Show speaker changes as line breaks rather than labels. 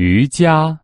瑜伽。